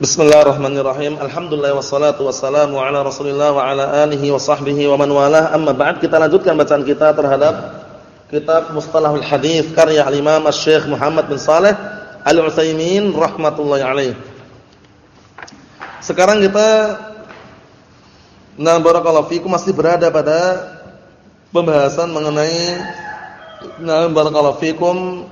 Bismillahirrahmanirrahim. Alhamdulillah wassalatu wassalamu ala Rasulillah wa ala alihi wa sahbihi wa man walah. Amma ba'd, kita lanjutkan bacaan kita terhadap kitab Mustalahul Hadis karya al-Imam Asy-Syaikh Muhammad bin Shalih Al-Utsaimin rahimatullah alaih. Sekarang kita nah barakallahu fikum masih berada pada pembahasan mengenai nah barakallahu fikum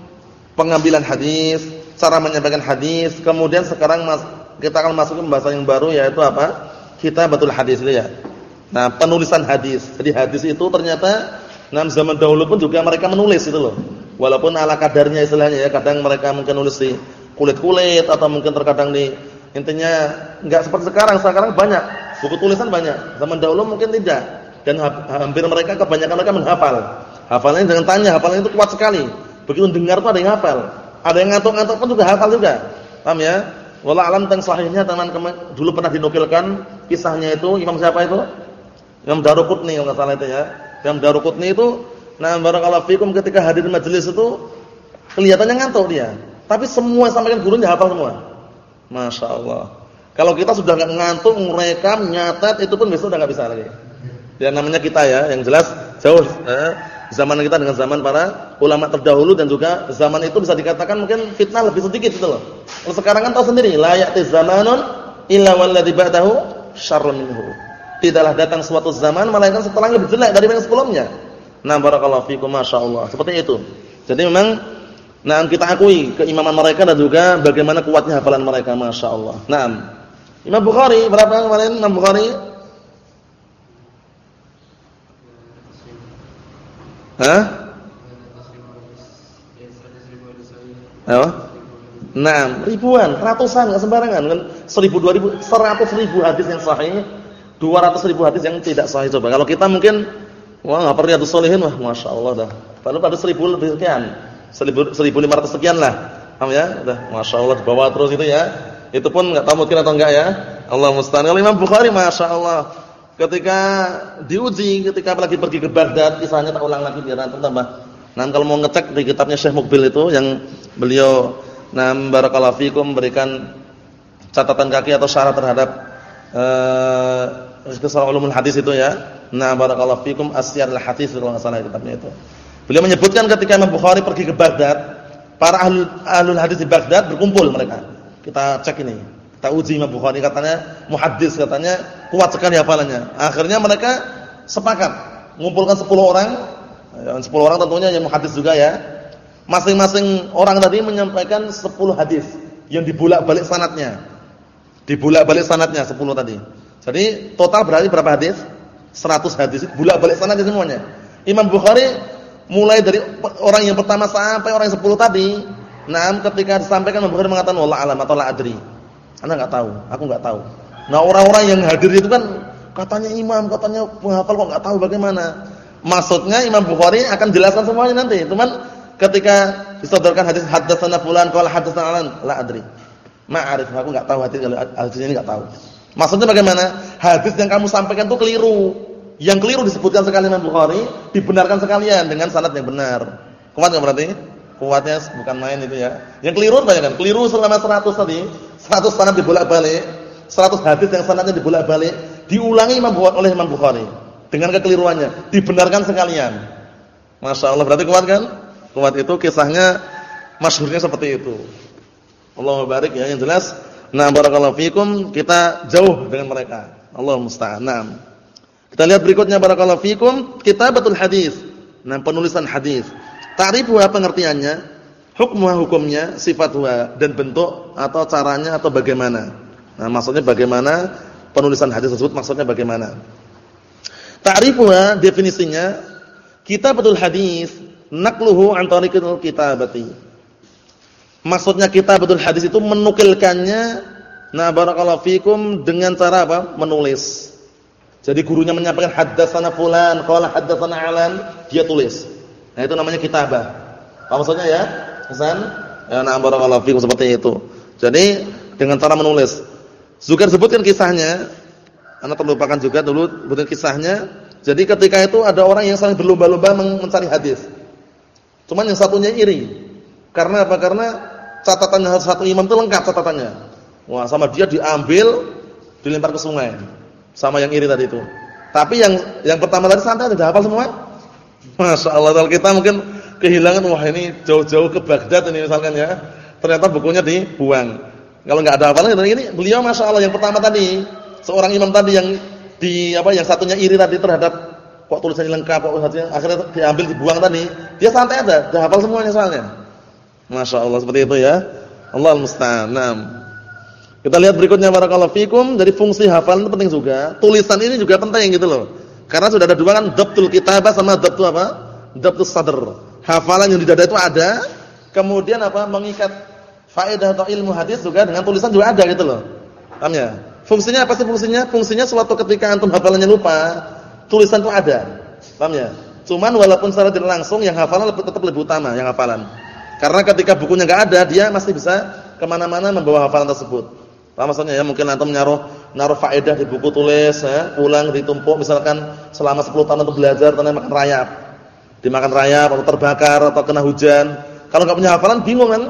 pengambilan hadis, cara menyampaikan hadis, kemudian sekarang mas, kita akan masuk ke pembahasan yang baru yaitu apa? Kitabatul hadis itu ya. Nah, penulisan hadis. Jadi hadis itu ternyata nah zaman dahulu pun juga mereka menulis itu loh. Walaupun ala kadarnya istilahnya ya, kadang mereka mungkin nulis di kulit-kulit atau mungkin terkadang di intinya enggak seperti sekarang. Sekarang banyak, buku tulisan banyak. Zaman dahulu mungkin tidak. Dan hampir mereka kebanyakan mereka menghafal. Hafalannya jangan tanya, hafalannya itu kuat sekali. Begitu dengar tuh ada yang hafal. Ada yang ngantuk-ngantuk pun juga hafal juga. Paham ya? Wallah alam tentang sahihnya teman-teman dulu pernah dinukilkan kisahnya itu Imam siapa itu? Imam Daruqutni kalau enggak salah itu ya. Imam Daruqutni itu nah barakallahu fikum ketika hadir di majelis itu kelihatannya ngantuk dia. Tapi semua sampaikan gurunya hafal semua. Masya Allah. Kalau kita sudah enggak ngantuk, merekam, nyatet itu pun besok udah enggak bisa lagi. Ya namanya kita ya, yang jelas jauh eh, zaman kita dengan zaman para ulama terdahulu dan juga zaman itu bisa dikatakan mungkin fitnah lebih sedikit gitu loh. Kalau sekarang kan tahu sendiri, la ya'ti zamanun illa walladzi ba'dahu syarrun minhu. Tidaklah datang suatu zaman melainkan setelahnya lebih jelek dari yang sebelumnya. Nah, barakallahu fikum masyaallah. Seperti itu. Jadi memang nah kita akui keimaman mereka dan juga bagaimana kuatnya hafalan mereka masyaallah. Naam. Imam Bukhari berapa kemarin Imam Bukhari? Hah? Apa? Nah, ribuan, ratusan, enggak sembarangan kan. Seribu, dua ribu, seratus ribu hadis yang sahih, dua ratus ribu hadis yang tidak sahih coba. Kalau kita mungkin, wah nggak perlu hadis solihin, wah masya Allah dah. Padahal pada seribu lebih sekian, seribu, seribu lima ratus sekian lah, paham ya? Dah, masya Allah dibawa terus itu ya. Itu pun nggak tahu mungkin atau enggak ya. Allah musta'an. Kalau Imam Bukhari, masya Allah, ketika diuji, ketika apalagi pergi ke Baghdad, kisahnya tak ulang lagi biar nanti tambah. Nah, kalau mau ngecek di kitabnya Syekh Mukbil itu yang beliau nah barakallahu fikum memberikan catatan kaki atau syarat terhadap eh uh, ulumul hadis itu ya. Nah, barakallahu fikum asyarul hadis kalau enggak salah kitabnya itu. Beliau menyebutkan ketika Imam Bukhari pergi ke Baghdad, para ahlul, ahlul hadis di Baghdad berkumpul mereka. Kita cek ini. Kita uji Imam Bukhari katanya muhaddis katanya kuat sekali hafalannya. Akhirnya mereka sepakat mengumpulkan 10 orang. 10 orang tentunya yang muhaddis juga ya. Masing-masing orang tadi menyampaikan 10 hadis yang dibulak-balik sanatnya. Dibulak-balik sanatnya 10 tadi. Jadi total berarti berapa hadis? 100 hadis bulak-balik sanatnya semuanya. Imam Bukhari mulai dari orang yang pertama sampai orang yang 10 tadi, nah ketika disampaikan Imam Bukhari mengatakan wallah alam atau la adri. Anda enggak tahu, aku enggak tahu. Nah, orang-orang yang hadir itu kan katanya imam, katanya penghafal kok enggak tahu bagaimana. Maksudnya Imam Bukhari akan jelaskan semuanya nanti. Cuman ketika disodorkan hadis haddatsana fulan qala haddatsana alan la adri. Ma'arif, aku enggak tahu hadis hadis ini enggak tahu. Maksudnya bagaimana? Hadis yang kamu sampaikan itu keliru. Yang keliru disebutkan sekali Imam Bukhari, dibenarkan sekalian dengan sanad yang benar. Kuat enggak berarti? Kuatnya bukan main itu ya. Yang keliru banyak kan? Keliru selama 100 tadi 100 sanad dibolak-balik, 100 hadis yang sanadnya dibolak-balik, diulangi Imam Bukhari oleh Imam Bukhari dengan kekeliruannya, dibenarkan sekalian. Masya Allah, berarti kuat kan? Kuat itu kisahnya masyhurnya seperti itu. Allah barik ya, yang jelas. Nah, barakallahu fikum, kita jauh dengan mereka. Allah musta'an. Nah. Kita lihat berikutnya barakallahu fikum, kitabatul hadis. Nah, penulisan hadis. Ta'rifu apa pengertiannya? Hukmuha hukumnya, sifatnya dan bentuk atau caranya atau bagaimana. Nah, maksudnya bagaimana penulisan hadis tersebut maksudnya bagaimana. Ta'rifuha definisinya kitabatul hadis naqluhu an tariqil kitabati. Maksudnya kitabatul hadis itu menukilkannya nah barakallahu fikum dengan cara apa? Menulis. Jadi gurunya menyampaikan haddatsana fulan, qala haddatsana alan, dia tulis. Nah, itu namanya kitabah. Apa maksudnya ya? Hasan? Ya na'am barakallahu fikum seperti itu. Jadi dengan cara menulis. Zubair sebutkan kisahnya. Anda terlupakan juga dulu sebutkan kisahnya. Jadi ketika itu ada orang yang saling berlomba-lomba mencari hadis. Cuman yang satunya iri. Karena apa? Karena catatannya satu imam itu lengkap catatannya. Wah, sama dia diambil, dilempar ke sungai. Sama yang iri tadi itu. Tapi yang yang pertama tadi santai sudah hafal semua? Masya Allah, kita mungkin kehilangan, wah ini jauh-jauh ke Baghdad ini misalkan ya. Ternyata bukunya dibuang. Kalau nggak ada hafalan ini beliau Masya Allah yang pertama tadi, seorang imam tadi yang di apa yang satunya iri tadi terhadap kok tulisannya lengkap kok satunya akhirnya diambil dibuang tadi, dia santai aja, sudah hafal semuanya soalnya. Masya Allah seperti itu ya. Allah musta'an. Kita lihat berikutnya barakallahu fikum dari fungsi hafalan itu penting juga. Tulisan ini juga penting gitu loh. Karena sudah ada dua kan dhabtul kitabah sama dhabtul apa? Dhabtus sadr. Hafalan yang di dada itu ada, kemudian apa? mengikat faedah atau ilmu hadis juga dengan tulisan juga ada gitu loh. Paham ya? Fungsinya apa sih fungsinya? Fungsinya suatu ketika antum hafalannya lupa, tulisan itu ada. Paham ya? Cuman walaupun secara tidak langsung yang hafalan tetap lebih utama yang hafalan. Karena ketika bukunya enggak ada, dia masih bisa ke mana-mana membawa hafalan tersebut. Paham maksudnya ya? Mungkin antum naruh naruh faedah di buku tulis, ya, pulang ditumpuk misalkan selama 10 tahun untuk belajar tentang makan rayap. Dimakan rayap atau terbakar atau kena hujan. Kalau enggak punya hafalan bingung kan?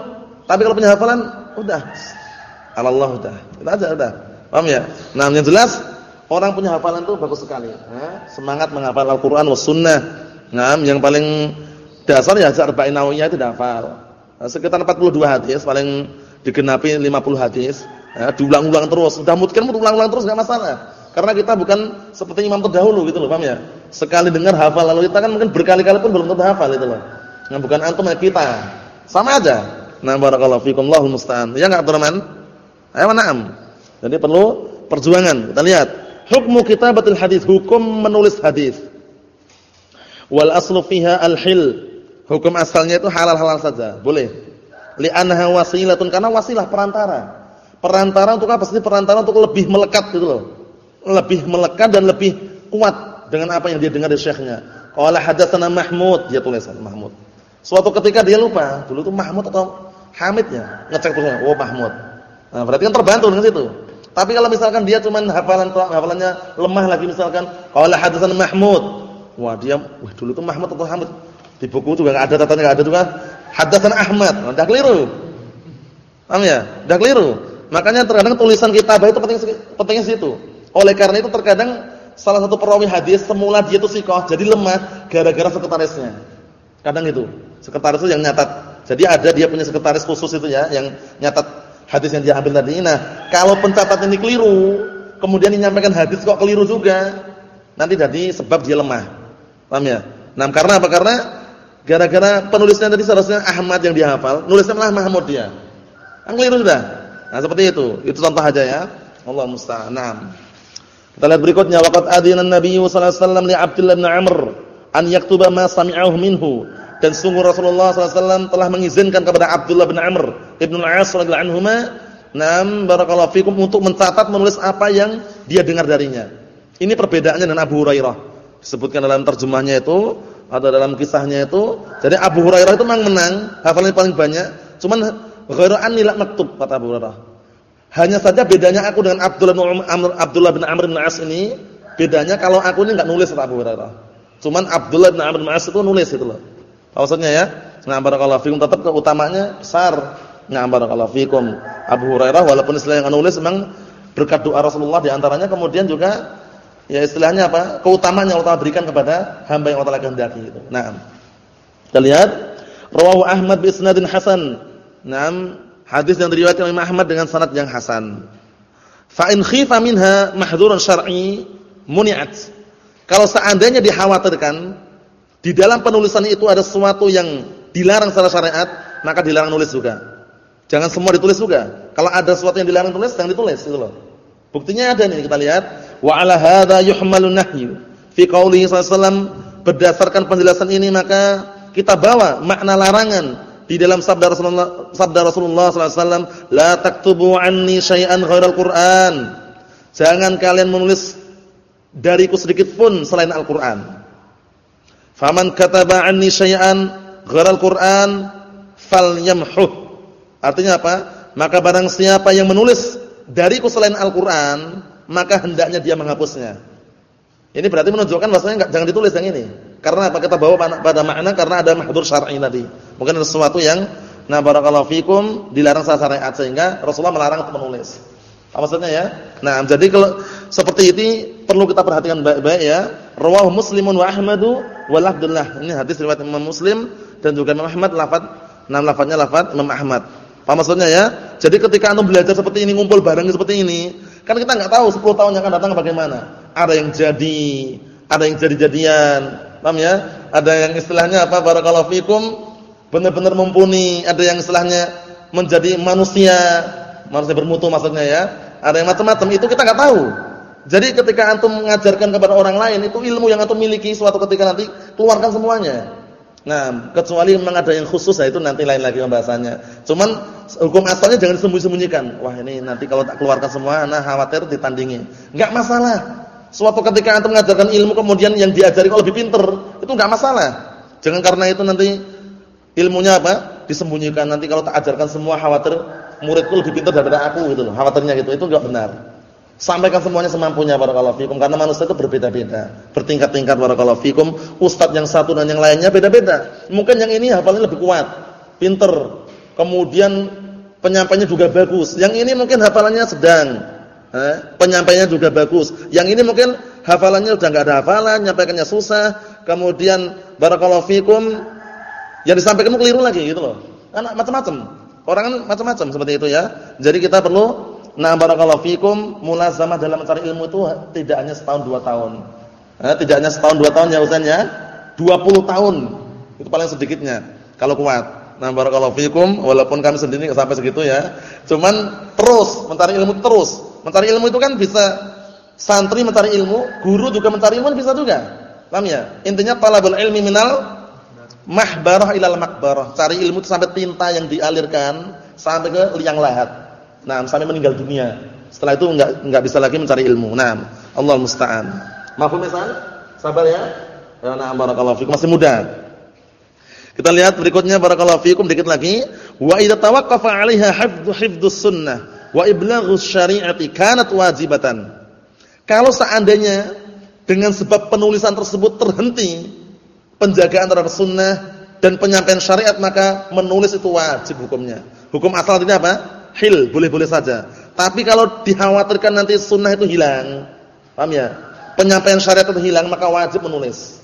Tapi kalau punya hafalan udah. Allah udah. Itu aja udah. Paham ya? Nah, yang jelas orang punya hafalan itu bagus sekali. Semangat menghafal Al-Qur'an was sunnah. Nah, yang paling dasar ya Arba'in Nawawiyah itu hafal. Nah, sekitar 42 hadis, paling digenapi 50 hadis. Ya, diulang-ulang terus. Sudah mungkin ulang-ulang terus enggak masalah. Karena kita bukan seperti imam terdahulu gitu loh, paham ya? Sekali dengar hafal lalu kita kan mungkin berkali-kali pun belum tentu hafal itu loh. Nah, bukan antum ya kita. Sama aja. Nah, barakallahu fikum Allahul musta'an. Ya enggak, Abdurrahman? Ayo na'am. Jadi perlu perjuangan. Kita lihat hukmu kitabatul hadis, hukum menulis hadis. Wal aslu fiha al-hil Hukum asalnya itu halal-halal saja, boleh. Li'annaha wasilatun karena wasilah perantara. Perantara untuk apa? Pasti perantara untuk lebih melekat gitu loh. Lebih melekat dan lebih kuat dengan apa yang dia dengar dari syekhnya. Qala hadatsana Mahmud, dia tulisan Mahmud. Suatu ketika dia lupa, dulu itu Mahmud atau Hamid ya, ngecek tulisannya, oh Mahmud. Nah, berarti kan terbantu dengan situ. Tapi kalau misalkan dia cuma hafalan hafalannya lemah lagi misalkan, qala hadatsana Mahmud. Wah, dia wah dulu itu Mahmud atau Hamid. Di buku juga enggak ada tatanya enggak ada juga. Hadatsana Ahmad. Udah keliru. Paham ya? Keliru. Makanya terkadang tulisan kitabah itu penting pentingnya situ. Oleh karena itu terkadang salah satu perawi hadis semula dia itu sikoh jadi lemah gara-gara sekretarisnya. Kadang itu. Sekretaris itu yang nyatat. Jadi ada dia punya sekretaris khusus itu ya yang nyatat hadis yang dia ambil tadi. Nah, kalau pencatat ini keliru, kemudian menyampaikan hadis kok keliru juga, nanti jadi sebab dia lemah. Paham ya? Nah, karena apa? Karena Gara-gara penulisnya tadi seharusnya Ahmad yang dihafal, nulisnya malah Mahmud dia. Kan keliru sudah. Nah, seperti itu. Itu contoh aja ya. Allah musta'an. Kita lihat berikutnya waqad adina an-nabiy sallallahu alaihi wasallam li Abdullah bin Amr an yaktuba ma sami'ahu minhu. Dan sungguh Rasulullah sallallahu alaihi wasallam telah mengizinkan kepada Abdullah bin Amr ibn al-As radhiyallahu anhuma Nam barakallahu fikum untuk mencatat menulis apa yang dia dengar darinya. Ini perbedaannya dengan Abu Hurairah. Disebutkan dalam terjemahnya itu atau dalam kisahnya itu jadi Abu Hurairah itu memang menang hafalannya paling banyak cuman ghairu anni la maktub kata Abu Hurairah hanya saja bedanya aku dengan Abdullah bin Amr Abdullah bin Amr bin As ini bedanya kalau aku ini enggak nulis Abu Hurairah cuman Abdullah bin Amr bin As itu nulis itu loh maksudnya ya nah barakallahu fikum tetap keutamanya besar nah barakallahu fikum Abu Hurairah walaupun istilahnya enggak nulis memang berkat doa Rasulullah di antaranya kemudian juga Ya istilahnya apa? Keutamaan yang Allah berikan kepada hamba yang Allah kehendaki itu. Naam. Kita lihat rawahu Ahmad bi isnadin hasan. Naam, hadis yang diriwayatkan oleh Ahmad dengan sanad yang hasan. Fa in khifa minha mahdhurun syar'i muni'at. Kalau seandainya dikhawatirkan di dalam penulisan itu ada sesuatu yang dilarang secara syariat, maka dilarang nulis juga. Jangan semua ditulis juga. Kalau ada sesuatu yang dilarang tulis, jangan ditulis itu loh. Buktinya ada nih kita lihat wa ala hadza yuhmalun nahyu fi qoulihi sallallahu berdasarkan penjelasan ini maka kita bawa makna larangan di dalam sabda Rasulullah sabda Rasulullah sallallahu alaihi wasallam la taktubu anni syai'an ghairal Qur'an jangan kalian menulis dariku sedikit pun selain Al-Qur'an faman kataba anni syai'an ghairal Qur'an falyamhuh artinya apa maka barang siapa yang menulis dariku selain Al-Qur'an, maka hendaknya dia menghapusnya. Ini berarti menunjukkan bahwasanya jangan ditulis yang ini. Karena apa? Kita bawa pada makna karena ada mahdzur syar'i tadi. Mungkin ada sesuatu yang Nah, barakallahu fikum dilarang secara syariat sehingga Rasulullah melarang untuk menulis. Apa maksudnya ya? Nah, jadi kalau seperti ini perlu kita perhatikan baik-baik ya. Rawahu Muslimun wa Ahmadu wa Abdullah. Ini hadis riwayat Imam Muslim dan juga Imam Ahmad lafaz enam lafaznya lafaz Imam Ahmad. Apa maksudnya ya? Jadi ketika antum belajar seperti ini, ngumpul bareng seperti ini, kan kita enggak tahu 10 tahun yang akan datang bagaimana. Ada yang jadi, ada yang jadi-jadian. Paham ya? Ada yang istilahnya apa? Barakallahu fikum benar-benar mumpuni, ada yang istilahnya menjadi manusia, manusia bermutu maksudnya ya. Ada yang macam-macam, itu kita nggak tahu. Jadi ketika antum mengajarkan kepada orang lain, itu ilmu yang antum miliki suatu ketika nanti keluarkan semuanya. Nah, kecuali memang ada yang khusus, nah itu nanti lain lagi pembahasannya. Cuman hukum asalnya jangan disembunyi-sembunyikan. Wah, ini nanti kalau tak keluarkan semua, nah khawatir ditandingi. Enggak masalah. Suatu ketika antum mengajarkan ilmu kemudian yang diajari kalau lebih pinter, itu enggak masalah. Jangan karena itu nanti ilmunya apa? Disembunyikan nanti kalau tak ajarkan semua khawatir muridku lebih pintar daripada aku gitu loh. Khawatirnya gitu. Itu enggak benar. Sampaikan semuanya semampunya barakallahu fikum karena manusia itu berbeda-beda, bertingkat-tingkat barakallahu fikum. Ustaz yang satu dan yang lainnya beda-beda. Mungkin yang ini hafalnya lebih kuat, pinter. Kemudian penyampainya juga bagus. Yang ini mungkin hafalannya sedang. Eh, penyampaiannya juga bagus. Yang ini mungkin hafalannya udah enggak ada hafalan, nyampaikannya susah. Kemudian barakallahu fikum yang disampaikan keliru lagi gitu loh. Kan macam-macam. Orang kan macam-macam seperti itu ya. Jadi kita perlu nah barakallahu fikum mulazamah dalam mencari ilmu itu tidak hanya setahun dua tahun. Eh, tidak hanya setahun dua tahun ya usahanya 20 tahun. Itu paling sedikitnya kalau kuat. Nah barakallahu fikum walaupun kami sendiri enggak sampai segitu ya. Cuman terus mencari ilmu terus. Mencari ilmu itu kan bisa santri mencari ilmu, guru juga mencari ilmu bisa juga. Paham ya? Intinya talabul ilmi minal mahbarah ilal makbarah. Cari ilmu itu sampai tinta yang dialirkan sampai ke liang lahat. Nah, sampai meninggal dunia. Setelah itu enggak enggak bisa lagi mencari ilmu. Nah, Allah musta'an. Mafhum misal? Sabar ya. Ya nah barakallahu fikum masih muda. Kita lihat berikutnya barakallahu fikum dikit lagi. Wa idza tawaqqafa 'alaiha hifdhu hifdhus sunnah wa iblaghus syari'ati kanat wajibatan. Kalau seandainya dengan sebab penulisan tersebut terhenti penjagaan terhadap sunnah dan penyampaian syariat maka menulis itu wajib hukumnya. Hukum asal artinya apa? Hil, boleh-boleh saja. Tapi kalau dikhawatirkan nanti sunnah itu hilang, paham ya? Penyampaian syariat itu hilang maka wajib menulis.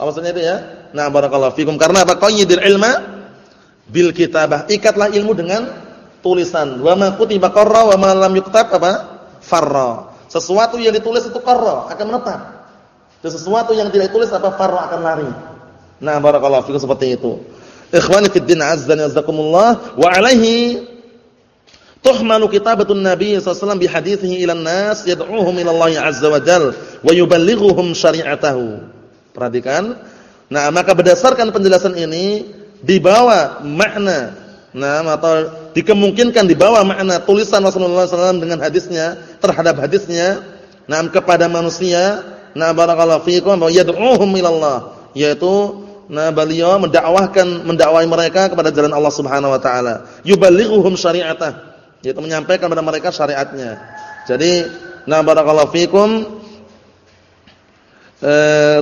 Apa maksudnya itu ya? Nah, barakallahu fikum. Karena apa? Qayyidil ilma bil kitabah. Ikatlah ilmu dengan tulisan. Wa ma kutiba qarra wa ma lam yuktab apa? Farra. Sesuatu yang ditulis itu qarra, akan menetap. Dan sesuatu yang tidak ditulis apa? Farra akan lari. Nah, barakallahu fikum seperti itu. Ikhwani fid din azza wa jazakumullah wa alaihi tuhmalu kitabatun nabi sallallahu alaihi wasallam bi hadithihi ila nas yad'uuhum ila Allah azza wa jal wa yuballighuhum syari'atahu. Perhatikan. Nah, maka berdasarkan penjelasan ini dibawa makna nah atau dikemungkinkan dibawa makna tulisan Rasulullah SAW dengan hadisnya terhadap hadisnya nah kepada manusia nah barakallahu fiikum wa yad'uuhum ila Allah yaitu Nah, beliau mendakwahkan mendakwai mereka kepada jalan Allah Subhanahu wa taala. Yuballighuhum syari'atah, yaitu menyampaikan kepada mereka syariatnya. Jadi, nah barakallahu fikum e,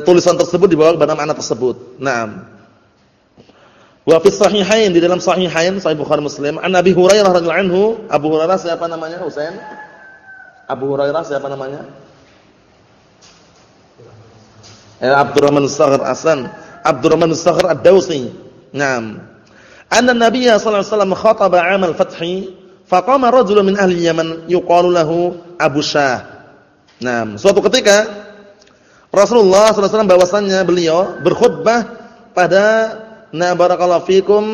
tulisan tersebut dibawa kepada makna tersebut. Naam. Wa fi sahihain di dalam sahihain Sahih Bukhari Muslim, an Nabi Hurairah radhiyallahu anhu, Abu Hurairah siapa namanya? Husain? Abu Hurairah siapa namanya? Eh, Abdurrahman Saghir Hasan Abdurrahman As-Sakhr Ad-Dawsi. Naam. Anna Nabiy sallallahu alaihi wasallam khataba 'am al-fath, faqama rajulun min ahli Yaman yuqalu lahu Abu Shah. Naam, suatu ketika Rasulullah sallallahu alaihi wasallam bahwasannya beliau berkhutbah pada na barakallahu fikum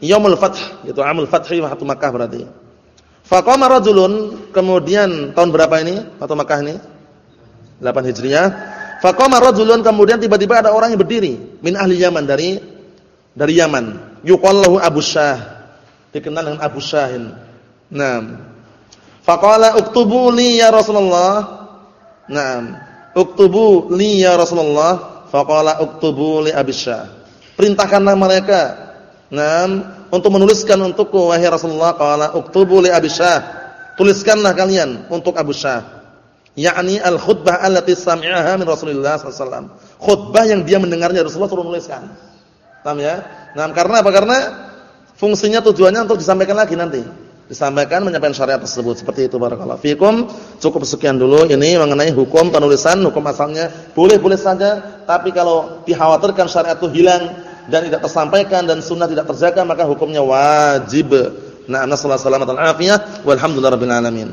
yaumul fath, itu amul fath waktu Makkah berarti. Faqama rajulun kemudian tahun berapa ini? Waktu Makkah ini? 8 Hijriah. Faqama rajulun kemudian tiba-tiba ada orang yang berdiri min ahli Yaman dari dari Yaman. Yuqallahu Abu Syah. Dikenal dengan Abu Syahin. Naam. Faqala uktubu li ya Rasulullah. Naam. Uktubu li ya Rasulullah. Faqala uktubu li Abi Syah. Perintahkanlah mereka. Naam, untuk menuliskan untukku wahai Rasulullah qala uktubu li Abi Syah. Tuliskanlah kalian untuk Abu Syah yakni al-khutbah allati sami'aha min Rasulillah sallallahu alaihi wasallam. Khutbah yang dia mendengarnya Rasulullah suruh nuliskan. Paham ya? Nah, karena apa? Karena fungsinya tujuannya untuk disampaikan lagi nanti. Disampaikan menyampaikan syariat tersebut. Seperti itu barakallahu fikum. Cukup sekian dulu ini mengenai hukum penulisan, hukum asalnya boleh-boleh saja, tapi kalau dikhawatirkan syariat itu hilang dan tidak tersampaikan dan sunnah tidak terjaga maka hukumnya wajib. Nah, nasallahu alaihi wasallam walhamdulillahirabbil alamin.